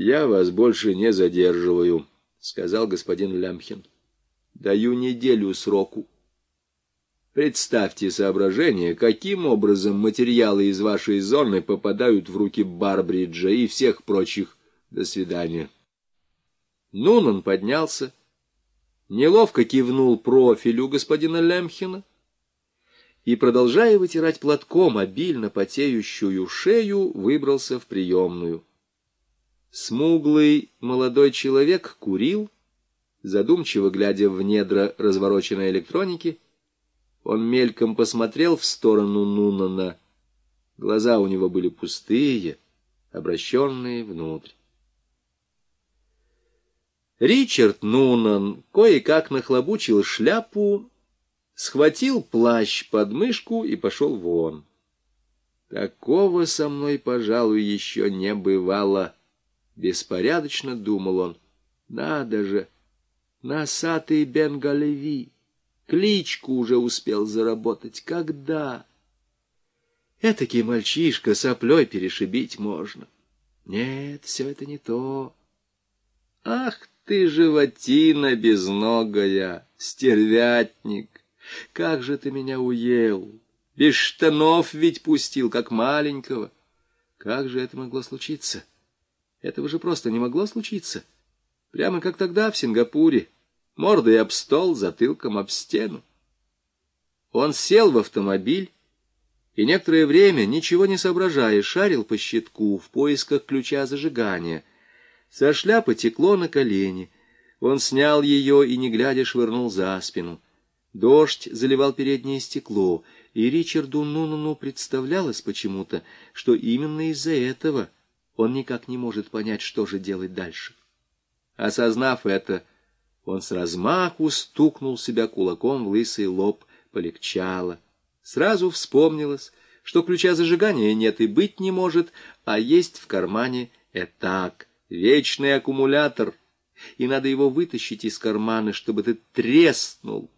«Я вас больше не задерживаю», — сказал господин Лямхин. «Даю неделю сроку. Представьте соображение, каким образом материалы из вашей зоны попадают в руки Барбриджа и всех прочих. До свидания». Нунан поднялся, неловко кивнул профилю господина Лемхина и, продолжая вытирать платком обильно потеющую шею, выбрался в приемную. Смуглый молодой человек курил, задумчиво глядя в недра развороченной электроники. Он мельком посмотрел в сторону Нунана. Глаза у него были пустые, обращенные внутрь. Ричард Нунан кое-как нахлобучил шляпу, схватил плащ под мышку и пошел вон. Такого со мной, пожалуй, еще не бывало. Беспорядочно думал он. Надо же, носатый Бенгалеви, кличку уже успел заработать. Когда? Этакий мальчишка соплей перешибить можно. Нет, все это не то. Ах ты, животина безногая, стервятник! Как же ты меня уел! Без штанов ведь пустил, как маленького. Как же это могло случиться? Этого же просто не могло случиться. Прямо как тогда в Сингапуре. Мордой об стол, затылком об стену. Он сел в автомобиль и некоторое время, ничего не соображая, шарил по щитку в поисках ключа зажигания — со шляпы текло на колени. Он снял ее и, не глядя, швырнул за спину. Дождь заливал переднее стекло, и Ричарду Нунану представлялось почему-то, что именно из-за этого он никак не может понять, что же делать дальше. Осознав это, он с размаху стукнул себя кулаком в лысый лоб, полегчало. Сразу вспомнилось, что ключа зажигания нет и быть не может, а есть в кармане этак вечный аккумулятор, и надо его вытащить из кармана, чтобы ты треснул,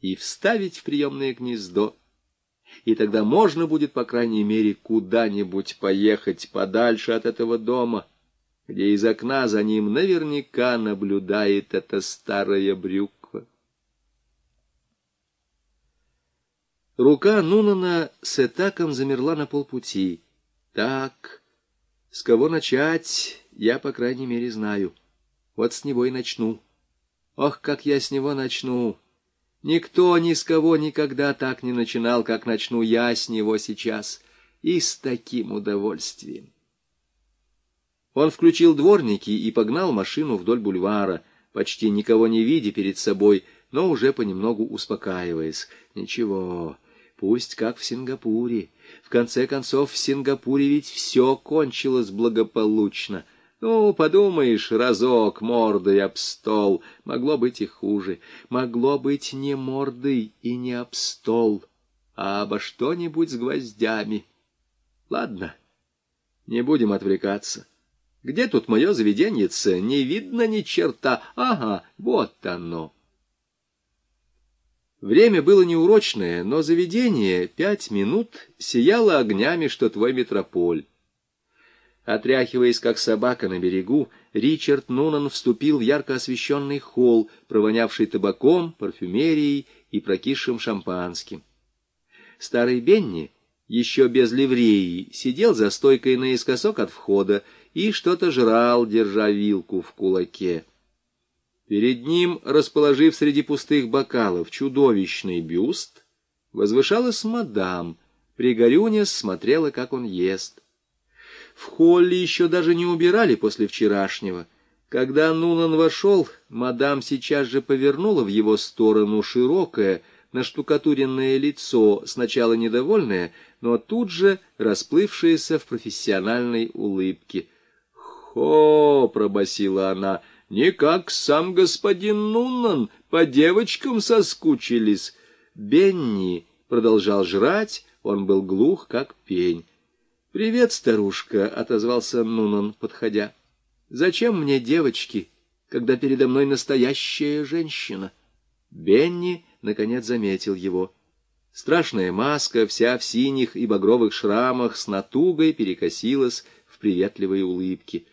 и вставить в приемное гнездо. И тогда можно будет, по крайней мере, куда-нибудь поехать подальше от этого дома, где из окна за ним наверняка наблюдает эта старая брюква. Рука Нунана с этаком замерла на полпути. Так... С кого начать, я, по крайней мере, знаю. Вот с него и начну. Ох, как я с него начну! Никто ни с кого никогда так не начинал, как начну я с него сейчас. И с таким удовольствием. Он включил дворники и погнал машину вдоль бульвара, почти никого не видя перед собой, но уже понемногу успокаиваясь. Ничего, пусть как в Сингапуре. В конце концов, в Сингапуре ведь все кончилось благополучно. Ну, подумаешь, разок мордой об стол. Могло быть и хуже. Могло быть не мордой и не об стол, а обо что-нибудь с гвоздями. Ладно, не будем отвлекаться. Где тут мое заведеньице? Не видно ни черта. Ага, вот оно. Время было неурочное, но заведение пять минут сияло огнями, что твой метрополь. Отряхиваясь, как собака на берегу, Ричард Нунан вступил в ярко освещенный холл, провонявший табаком, парфюмерией и прокисшим шампанским. Старый Бенни, еще без ливреи, сидел за стойкой наискосок от входа и что-то жрал, держа вилку в кулаке. Перед ним, расположив среди пустых бокалов чудовищный бюст, возвышалась мадам, пригорюня смотрела, как он ест. В холле еще даже не убирали после вчерашнего. Когда Нунан вошел, мадам сейчас же повернула в его сторону широкое, наштукатуренное лицо, сначала недовольное, но тут же расплывшееся в профессиональной улыбке. «Хо!» — пробасила она — не как сам господин Нуннан, по девочкам соскучились. Бенни продолжал жрать, он был глух, как пень. «Привет, старушка», — отозвался Нунан, подходя. «Зачем мне девочки, когда передо мной настоящая женщина?» Бенни, наконец, заметил его. Страшная маска, вся в синих и багровых шрамах, с натугой перекосилась в приветливой улыбке.